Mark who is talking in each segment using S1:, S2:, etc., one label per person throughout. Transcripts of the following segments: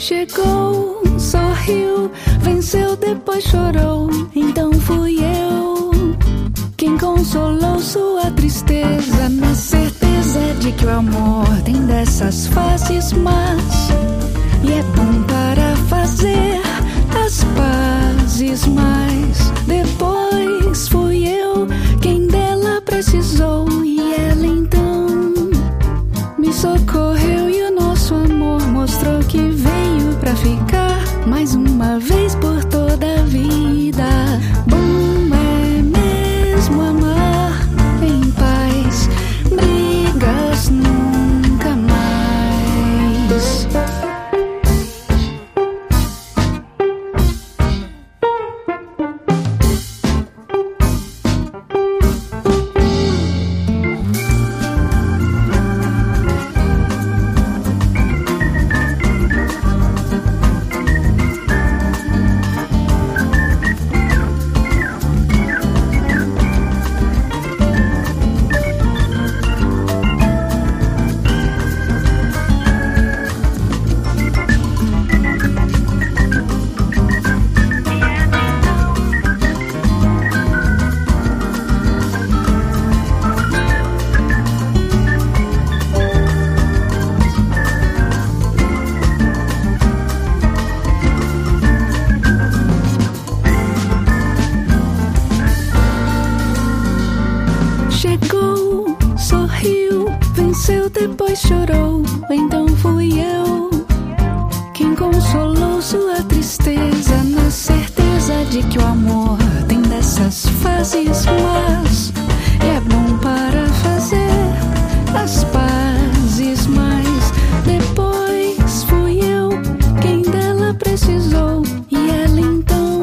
S1: Chegou, sorriu, venceu, depois chorou. Então fui eu quem consolou sua tristeza, na certeza de que o amor tem dessas faces más. E é bom para fazer as pazes, mas depois fui eu quem dela precisou. E ela então me socorreu e o nosso amor mostrou que ficar mais uma vez por toda a vida. Chegou, sorriu, venceu, depois chorou. Então fui eu quem consolou sua tristeza, na certeza de que o amor tem dessas fases más. E é bom para fazer as pazes, mas depois fui eu quem dela precisou. E ela então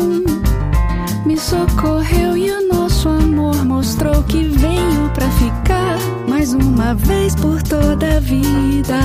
S1: me socorreu e o nosso amor mostrou que veio uma vez por toda a vida.